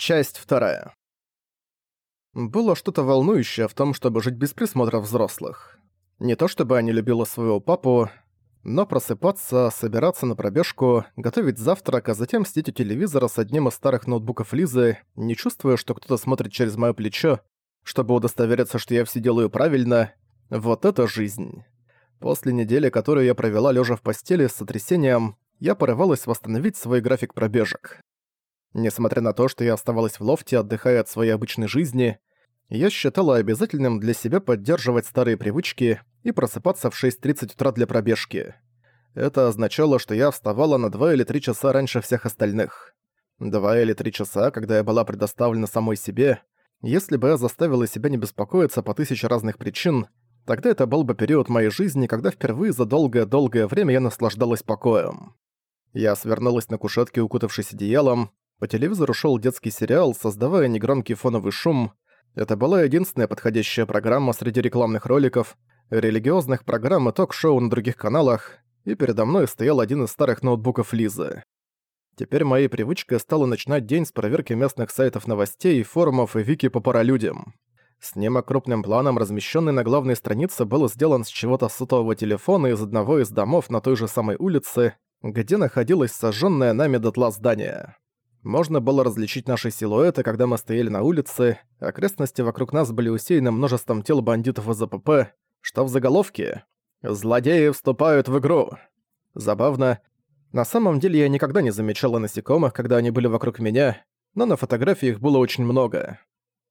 Часть вторая. Было что-то волнующее в том, чтобы жить без присмотра взрослых. Не то чтобы я не любила своего папу, но просыпаться, собираться на пробежку, готовить завтрак, а затем сидеть у телевизора с одним из старых ноутбуков Лизы, не чувствуя, что кто-то смотрит через моё плечо, чтобы удостовериться, что я все делаю правильно, вот это жизнь. После недели, которую я провела лежа в постели с сотрясением, я порывалась восстановить свой график пробежек. Несмотря на то, что я оставалась в лофте, отдыхая от своей обычной жизни, я считала обязательным для себя поддерживать старые привычки и просыпаться в 6.30 утра для пробежки. Это означало, что я вставала на 2 или 3 часа раньше всех остальных. 2 или 3 часа, когда я была предоставлена самой себе. Если бы я заставила себя не беспокоиться по тысяче разных причин, тогда это был бы период моей жизни, когда впервые за долгое-долгое время я наслаждалась покоем. Я свернулась на кушетке, укутавшись одеялом, по телевизору шел детский сериал, создавая негромкий фоновый шум. Это была единственная подходящая программа среди рекламных роликов, религиозных программ и ток-шоу на других каналах, и передо мной стоял один из старых ноутбуков Лизы. Теперь моей привычкой стало начинать день с проверки местных сайтов новостей, форумов и вики по паралюдям. Снимок крупным планом, размещенный на главной странице, был сделан с чего-то сотового телефона из одного из домов на той же самой улице, где находилось сожженное нами дотла здание. Можно было различить наши силуэты, когда мы стояли на улице, окрестности вокруг нас были усеяны множеством тел бандитов из АПП, что в заголовке «Злодеи вступают в игру». Забавно. На самом деле я никогда не замечала насекомых, когда они были вокруг меня, но на фотографии их было очень много.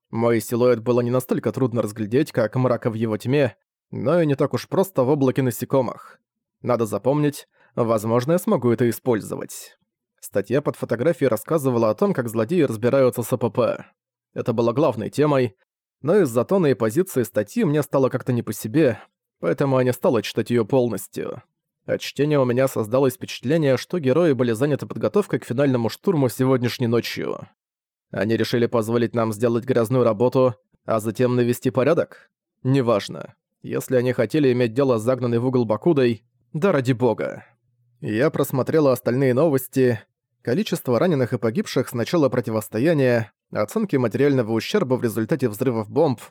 Мой силуэт было не настолько трудно разглядеть, как мрака в его тьме, но и не так уж просто в облаке насекомых. Надо запомнить, возможно, я смогу это использовать. Статья под фотографией рассказывала о том, как злодеи разбираются с АПП. Это было главной темой, но из-за тона и позиции статьи мне стало как-то не по себе, поэтому я не стала читать её полностью. От чтения у меня создалось впечатление, что герои были заняты подготовкой к финальному штурму сегодняшней ночью. Они решили позволить нам сделать грязную работу, а затем навести порядок? Неважно. Если они хотели иметь дело с загнанной в угол Бакудой, да ради бога. Я просмотрела остальные новости, количество раненых и погибших с начала противостояния, оценки материального ущерба в результате взрывов бомб,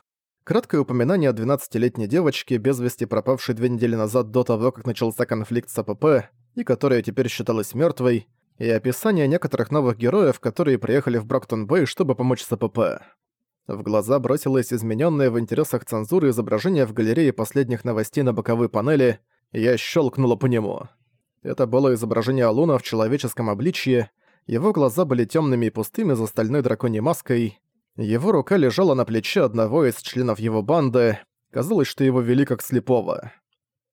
краткое упоминание о 12-летней девочке, без вести пропавшей две недели назад до того, как начался конфликт с АПП, и которая теперь считалась мертвой, и описание некоторых новых героев, которые приехали в Броктон-Бэй, чтобы помочь с АПП. В глаза бросилось измененное в интересах цензуры изображение в галерее последних новостей на боковой панели, и я щелкнула по нему. Это было изображение Алуна в человеческом обличье, его глаза были темными и пустыми за стальной драконьей маской, его рука лежала на плече одного из членов его банды, казалось, что его вели как слепого.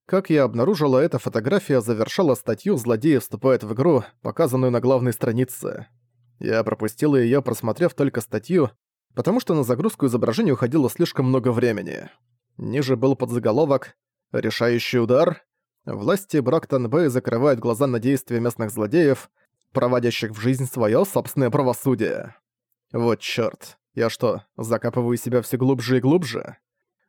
Как я обнаружила, эта фотография завершала статью «Злодеи вступают в игру», показанную на главной странице. Я пропустила её, просмотрев только статью, потому что на загрузку изображения уходило слишком много времени. Ниже был подзаголовок «Решающий удар», Власти Брактон-Бэй закрывают глаза на действия местных злодеев, проводящих в жизнь свое собственное правосудие. Вот чёрт, я что, закапываю себя все глубже и глубже?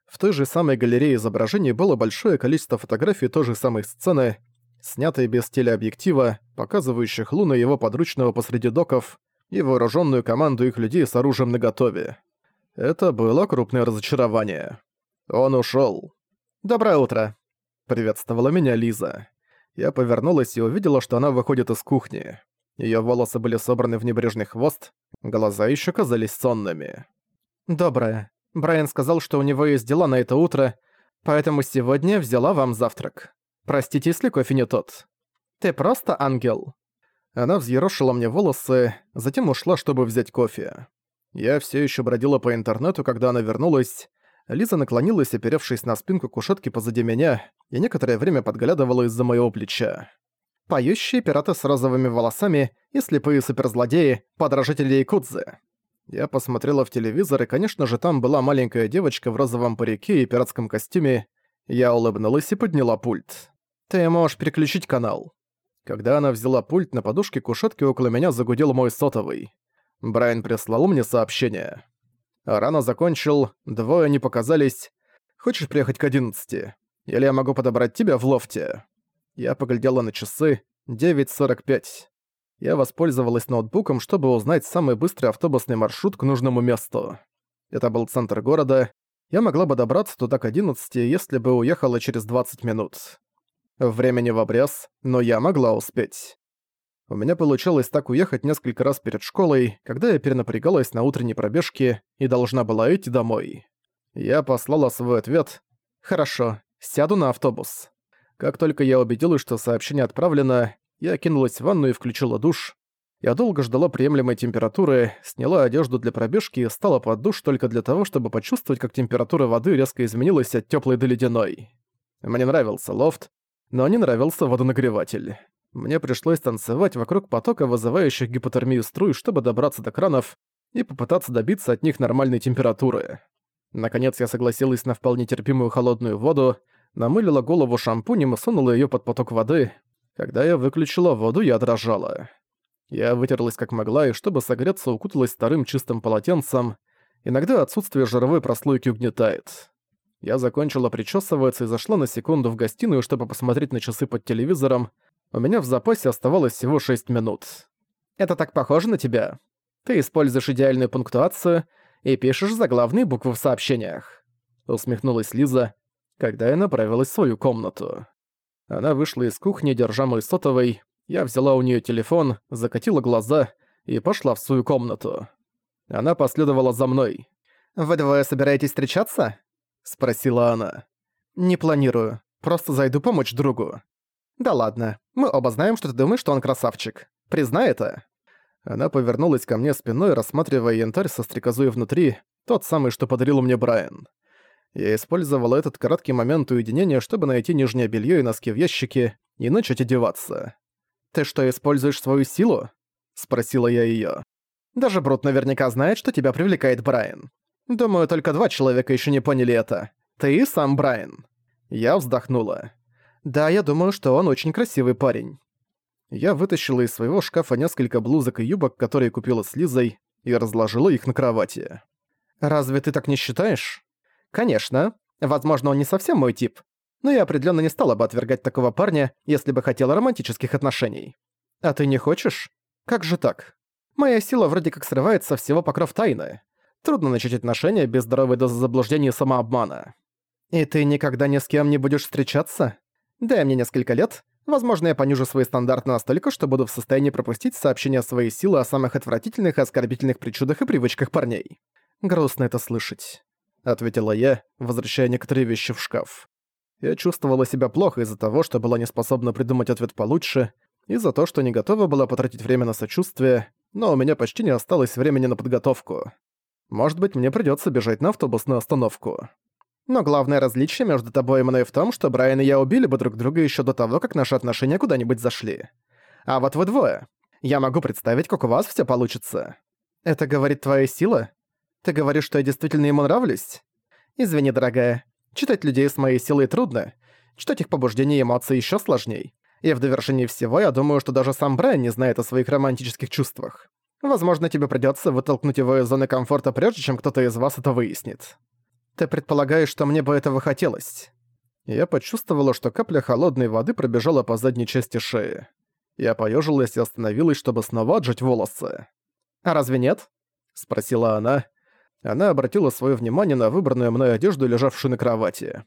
В той же самой галерее изображений было большое количество фотографий той же самой сцены, снятые без телеобъектива, показывающих Луну его подручного посреди доков и вооруженную команду их людей с оружием наготове. Это было крупное разочарование. Он ушел. «Доброе утро», Приветствовала меня Лиза. Я повернулась и увидела, что она выходит из кухни. Её волосы были собраны в небрежный хвост, глаза ещё казались сонными. «Доброе. Брайан сказал, что у него есть дела на это утро, поэтому сегодня взяла вам завтрак. Простите, если кофе не тот. Ты просто ангел». Она взъерошила мне волосы, затем ушла, чтобы взять кофе. Я всё ещё бродила по интернету, когда она вернулась. Лиза наклонилась, оперевшись на спинку кушетки позади меня, и некоторое время подглядывала из-за моего плеча. Поющие пираты с розовыми волосами и слепые суперзлодеи, подражатели Якудзы. Я посмотрела в телевизор, и, конечно же, там была маленькая девочка в розовом парике и пиратском костюме. Я улыбнулась и подняла пульт. «Ты можешь переключить канал». Когда она взяла пульт, на подушке кушетки около меня загудел мой сотовый. Брайан прислал мне сообщение. Рано закончил, двое не показались. Хочешь приехать к одиннадцати? Или я могу подобрать тебя в лофте?» Я поглядела на часы. 9.45. Я воспользовалась ноутбуком, чтобы узнать самый быстрый автобусный маршрут к нужному месту. Это был центр города. Я могла бы добраться туда к 11, если бы уехала через 20 минут. Времени в обрез, но я могла успеть. У меня получилось так уехать несколько раз перед школой, когда я перенапрягалась на утренней пробежке и должна была идти домой. Я послала свой ответ «Хорошо, сяду на автобус». Как только я убедилась, что сообщение отправлено, я кинулась в ванну и включила душ. Я долго ждала приемлемой температуры, сняла одежду для пробежки и стала под душ только для того, чтобы почувствовать, как температура воды резко изменилась от теплой до ледяной. Мне нравился лофт, но не нравился водонагреватель. Мне пришлось танцевать вокруг потока, вызывающих гипотермию струй, чтобы добраться до кранов и попытаться добиться от них нормальной температуры. Наконец я согласилась на вполне терпимую холодную воду, намылила голову шампунем и сунула её под поток воды. Когда я выключила воду, я дрожала. Я вытерлась как могла и, чтобы согреться, укуталась старым чистым полотенцем. Иногда отсутствие жировой прослойки угнетает. Я закончила причесываться и зашла на секунду в гостиную, чтобы посмотреть на часы под телевизором. У меня в запасе оставалось всего 6 минут. «Это так похоже на тебя. Ты используешь идеальную пунктуацию и пишешь заглавные буквы в сообщениях», — усмехнулась Лиза, когда я направилась в свою комнату. Она вышла из кухни, держа мой сотовый, я взяла у нее телефон, закатила глаза и пошла в свою комнату. Она последовала за мной. «Вы двое собираетесь встречаться?» — спросила она. «Не планирую. Просто зайду помочь другу». «Да ладно. Мы оба знаем, что ты думаешь, что он красавчик. Признай это». Она повернулась ко мне спиной, рассматривая янтарь со стрекозой внутри, тот самый, что подарил мне Брайан. Я использовал этот короткий момент уединения, чтобы найти нижнее белье и носки в ящике и начать одеваться. «Ты что, используешь свою силу?» — спросила я её. «Даже Брут наверняка знает, что тебя привлекает Брайан. Думаю, только два человека ещё не поняли это. Ты и сам Брайан». Я вздохнула. «Да, я думаю, что он очень красивый парень». Я вытащила из своего шкафа несколько блузок и юбок, которые купила с Лизой, и разложила их на кровати. «Разве ты так не считаешь?» «Конечно. Возможно, он не совсем мой тип, но я определенно не стала бы отвергать такого парня, если бы хотела романтических отношений. А ты не хочешь? Как же так? Моя сила вроде как срывается всего покров тайны. Трудно начать отношения без здоровой дозы заблуждения и самообмана. И ты никогда ни с кем не будешь встречаться? Дай мне несколько лет. Возможно, я понижу свои стандарты настолько, что буду в состоянии пропустить сообщения своей силы о самых отвратительных и оскорбительных причудах и привычках парней. Грустно это слышать. Ответила я, возвращая некоторые вещи в шкаф. Я чувствовала себя плохо из-за того, что была не способна придумать ответ получше, и за то, что не готова была потратить время на сочувствие, но у меня почти не осталось времени на подготовку. Может быть, мне придётся бежать на автобусную остановку. Но главное различие между тобой и мной в том, что Брайан и я убили бы друг друга ещё до того, как наши отношения куда-нибудь зашли. А вот вы двое. Я могу представить, как у вас всё получится. Это говорит твоя сила? Ты говоришь, что я действительно ему нравлюсь? Извини, дорогая, Читать людей с моей силой трудно. Читать их побуждения и эмоции ещё сложней. И в довершении всего я думаю, что даже сам Брайан не знает о своих романтических чувствах. Возможно, тебе придётся вытолкнуть его из зоны комфорта прежде, чем кто-то из вас это выяснит. Ты предполагаешь, что мне бы этого хотелось. Я почувствовала, что капля холодной воды пробежала по задней части шеи. Я поёжилась и остановилась, чтобы снова отжать волосы. «А разве нет?» — спросила она, она обратила свое внимание на выбранную мной одежду, лежавшую на кровати.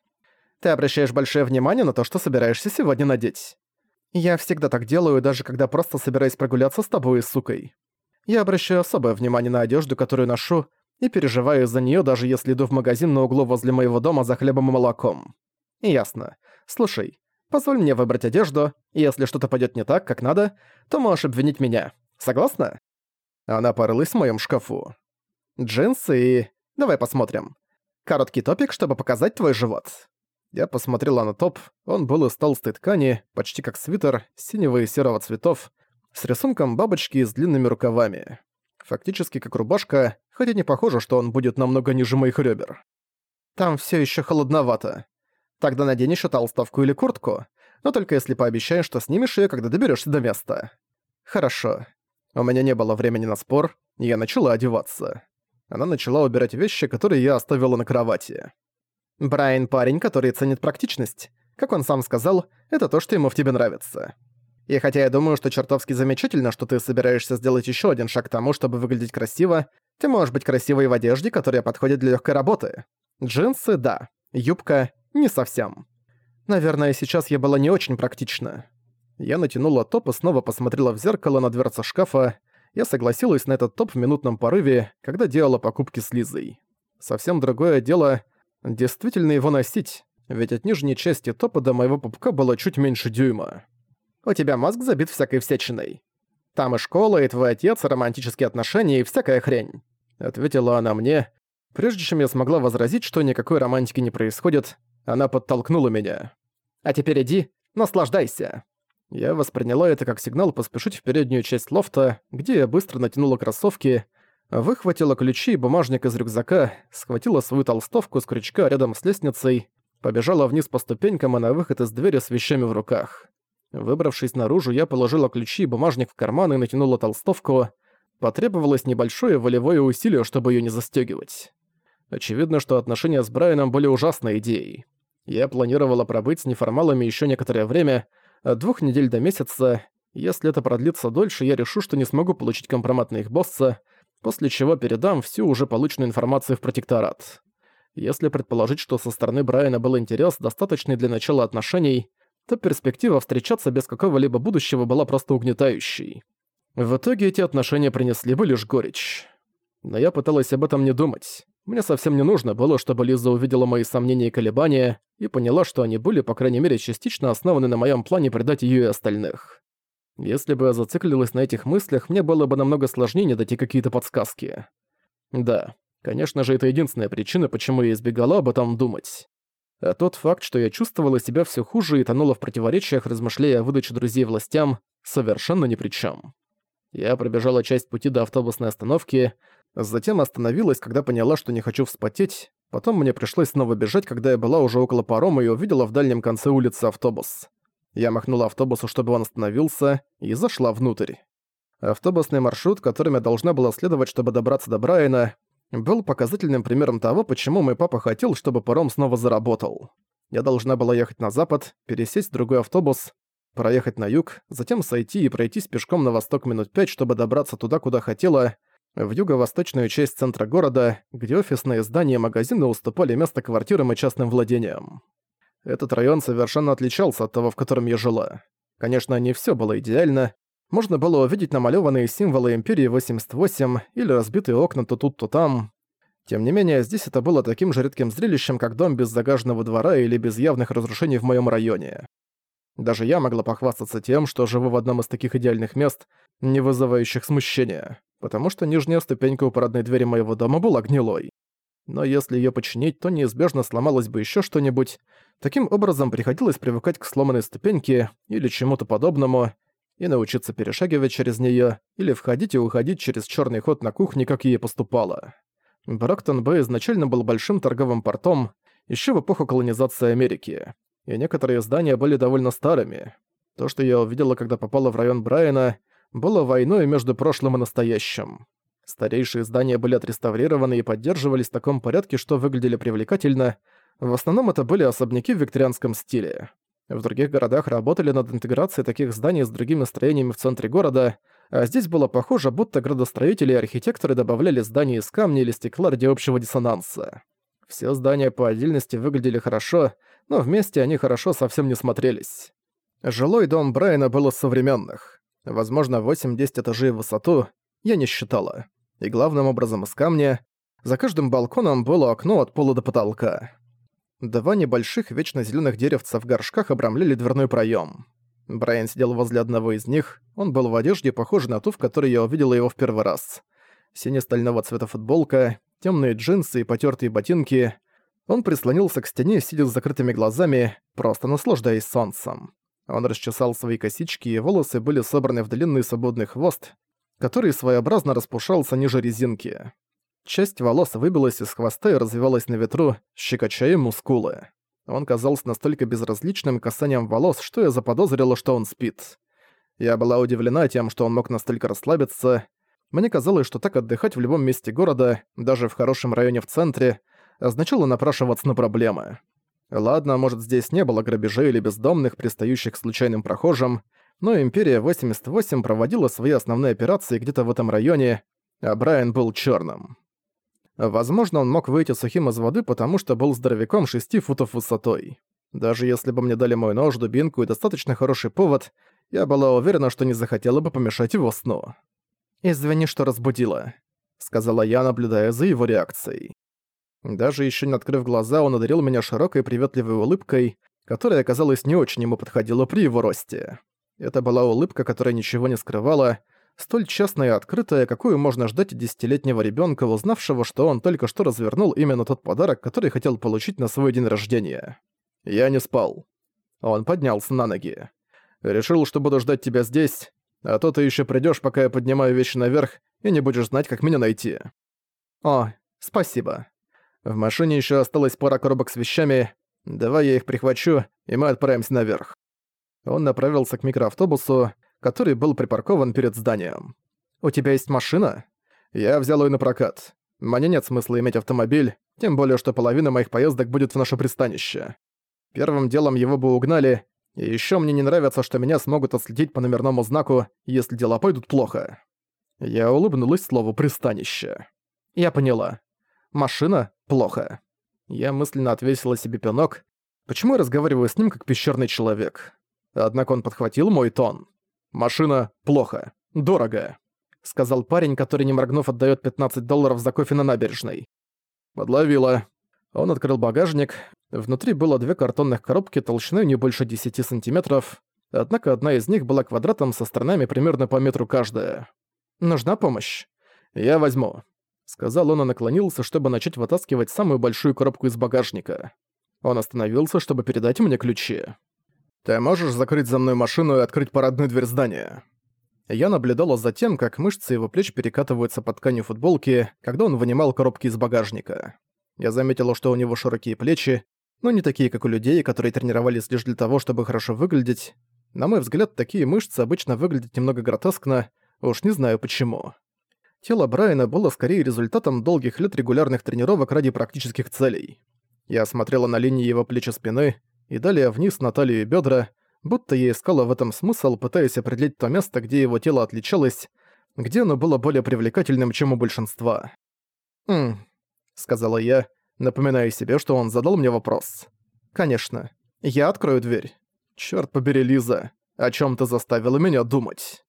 «Ты обращаешь большое внимание на то, что собираешься сегодня надеть. Я всегда так делаю, даже когда просто собираюсь прогуляться с тобой и сукой. Я обращаю особое внимание на одежду, которую ношу, и переживаю за нее, даже если иду в магазин на углу возле моего дома за хлебом и молоком. Ясно. Слушай, позволь мне выбрать одежду, и если что-то пойдет не так, как надо, то можешь обвинить меня. Согласна?» Она порылась в моем шкафу джинсы и... Давай посмотрим. Короткий топик, чтобы показать твой живот. Я посмотрела на топ, он был из толстой ткани, почти как свитер, синего и серого цветов, с рисунком бабочки с длинными рукавами. Фактически как рубашка, хотя не похоже, что он будет намного ниже моих ребер. Там все еще холодновато. Тогда надень еще толстовку или куртку, но только если пообещаешь, что снимешь ее, когда доберешься до места. Хорошо. У меня не было времени на спор, и я начала одеваться. Она начала убирать вещи, которые я оставила на кровати. Брайан парень, который ценит практичность. Как он сам сказал, это то, что ему в тебе нравится. И хотя я думаю, что чертовски замечательно, что ты собираешься сделать еще один шаг к тому, чтобы выглядеть красиво, ты можешь быть красивой в одежде, которая подходит для легкой работы. Джинсы – да. Юбка – не совсем. Наверное, сейчас я была не очень практична. Я натянула топ и снова посмотрела в зеркало на дверцу шкафа. Я согласилась на этот топ в минутном порыве, когда делала покупки с Лизой. Совсем другое дело – действительно его носить, ведь от нижней части топа до моего пупка было чуть меньше дюйма. У тебя мозг забит всякой всячиной. Там и школа, и твой отец, и романтические отношения, и всякая хрень», — ответила она мне. Прежде чем я смогла возразить, что никакой романтики не происходит, она подтолкнула меня. «А теперь иди, наслаждайся». Я восприняла это как сигнал поспешить в переднюю часть лофта, где я быстро натянула кроссовки, выхватила ключи и бумажник из рюкзака, схватила свою толстовку с крючка рядом с лестницей, побежала вниз по ступенькам и на выход из двери с вещами в руках. Выбравшись наружу, я положила ключи и бумажник в карман и натянула толстовку. Потребовалось небольшое волевое усилие, чтобы её не застёгивать. Очевидно, что отношения с Брайаном были ужасной идеей. Я планировала пробыть с неформалами ещё некоторое время, от двух недель до месяца. Если это продлится дольше, я решу, что не смогу получить компромат на их босса, после чего передам всю уже полученную информацию в протекторат. Если предположить, что со стороны Брайана был интерес, достаточный для начала отношений, то перспектива встречаться без какого-либо будущего была просто угнетающей. В итоге эти отношения принесли бы лишь горечь. Но я пыталась об этом не думать. Мне совсем не нужно было, чтобы Лиза увидела мои сомнения и колебания и поняла, что они были, по крайней мере, частично основаны на моем плане предать ее и остальных. Если бы я зациклилась на этих мыслях, мне было бы намного сложнее не дать какие-то подсказки. Да, конечно же, это единственная причина, почему я избегала об этом думать. А тот факт, что я чувствовала себя все хуже и тонула в противоречиях, размышляя о выдаче друзей властям, совершенно ни при чем. Я пробежала часть пути до автобусной остановки, затем остановилась, когда поняла, что не хочу вспотеть, потом мне пришлось снова бежать, когда я была уже около парома и увидела в дальнем конце улицы автобус. Я махнула автобусу, чтобы он остановился, и зашла внутрь. Автобусный маршрут, которым я должна была следовать, чтобы добраться до Брайана, был показательным примером того, почему мой папа хотел, чтобы паром снова заработал. Я должна была ехать на запад, пересесть в другой автобус, проехать на юг, затем сойти и пройтись пешком на восток минут пять, чтобы добраться туда, куда хотела, в юго-восточную часть центра города, где офисные здания и магазины уступали место квартирам и частным владениям. Этот район совершенно отличался от того, в котором я жила. Конечно, не все было идеально, можно было увидеть намалёванные символы Империи 88 или разбитые окна то тут, то там. Тем не менее, здесь это было таким же редким зрелищем, как дом без загаженного двора или без явных разрушений в моем районе. Даже я могла похвастаться тем, что живу в одном из таких идеальных мест, не вызывающих смущения, потому что нижняя ступенька у парадной двери моего дома была гнилой. Но если её починить, то неизбежно сломалось бы ещё что-нибудь. Таким образом, приходилось привыкать к сломанной ступеньке или чему-то подобному, и научиться перешагивать через неё или входить и уходить через чёрный ход на кухне, как ей поступало. Броктон-Бэй изначально был большим торговым портом ещё в эпоху колонизации Америки, и некоторые здания были довольно старыми. То, что я увидела, когда попала в район Брайана, было войной между прошлым и настоящим. Старейшие здания были отреставрированы и поддерживались в таком порядке, что выглядели привлекательно. В основном это были особняки в викторианском стиле. В других городах работали над интеграцией таких зданий с другими строениями в центре города, а здесь было похоже, будто градостроители и архитекторы добавляли здания из камня или стекла ради общего диссонанса. Все здания по отдельности выглядели хорошо, но вместе они хорошо совсем не смотрелись. Жилой дом Брайана был из современных. Возможно, 8-10 этажей в высоту, я не считала. И главным образом из камня. За каждым балконом было окно от пола до потолка. Два небольших вечно зеленых деревца в горшках обрамляли дверной проем. Брайан сидел возле одного из них, он был в одежде, похожей на ту, в которой я увидела его в первый раз. Сине-стального цвета футболка, темные джинсы и потертые ботинки. Он прислонился к стене, сидя с закрытыми глазами, просто наслаждаясь солнцем. Он расчесал свои косички, и волосы были собраны в длинный свободный хвост, который своеобразно распушался ниже резинки. Часть волос выбилась из хвоста и развивалась на ветру, щекочая мускулы. Он казался настолько безразличным касанием волос, что я заподозрила, что он спит. Я была удивлена тем, что он мог настолько расслабиться. Мне казалось, что так отдыхать в любом месте города, даже в хорошем районе в центре, означало напрашиваться на проблемы. Ладно, может, здесь не было грабежей или бездомных, пристающих к случайным прохожим, но Империя 88 проводила свои основные операции где-то в этом районе, а Брайан был черным. Возможно, он мог выйти сухим из воды, потому что был здоровяком 6 футов высотой. Даже если бы мне дали мой нож, дубинку и достаточно хороший повод, я была уверена, что не захотела бы помешать его сну. «Извини, что разбудила», — сказала я, наблюдая за его реакцией. Даже еще не открыв глаза, он одарил меня широкой приветливой улыбкой, которая, казалось, не очень ему подходила при его росте. Это была улыбка, которая ничего не скрывала, столь честная и открытая, какую можно ждать от десятилетнего ребенка, узнавшего, что он только что развернул именно тот подарок, который хотел получить на свой день рождения. Я не спал. Он поднялся на ноги. Решил, что буду ждать тебя здесь, а то ты еще придешь, пока я поднимаю вещи наверх, и не будешь знать, как меня найти. О, спасибо. В машине еще осталась пара коробок с вещами. Давай я их прихвачу, и мы отправимся наверх. Он направился к микроавтобусу, который был припаркован перед зданием. «У тебя есть машина?» «Я взял ее на прокат. Мне нет смысла иметь автомобиль, тем более, что половина моих поездок будет в наше пристанище. Первым делом его бы угнали, и ещё мне не нравится, что меня смогут отследить по номерному знаку, если дела пойдут плохо». Я улыбнулась слову «пристанище». «Я поняла. Машина — плохо». Я мысленно отвесила себе пинок. Почему я разговариваю с ним как пещерный человек? Однако он подхватил мой тон. «Машина — плохо. Дорого», — сказал парень, который, не моргнув, отдаёт 15 долларов за кофе на набережной. «Подловила». Он открыл багажник. Внутри было две картонных коробки толщиной не больше 10 сантиметров, однако одна из них была квадратом со сторонами примерно по метру каждая. «Нужна помощь?» «Я возьму», — сказал он и наклонился, чтобы начать вытаскивать самую большую коробку из багажника. Он остановился, чтобы передать мне ключи. «Ты можешь закрыть за мной машину и открыть парадную дверь здания?» Я наблюдала за тем, как мышцы его плеч перекатываются под тканью футболки, когда он вынимал коробки из багажника. Я заметила, что у него широкие плечи, но не такие, как у людей, которые тренировались лишь для того, чтобы хорошо выглядеть. На мой взгляд, такие мышцы обычно выглядят немного гротескно, уж не знаю почему. Тело Брайана было скорее результатом долгих лет регулярных тренировок ради практических целей. Я смотрела на линии его плеч и спины, и далее вниз на талию и бедра, будто я искала в этом смысл, пытаясь определить то место, где его тело отличалось, где оно было более привлекательным, чем у большинства. «Хм», — сказала я, напоминая себе, что он задал мне вопрос. «Конечно. Я открою дверь. Чёрт побери, Лиза, о чём ты заставила меня думать?»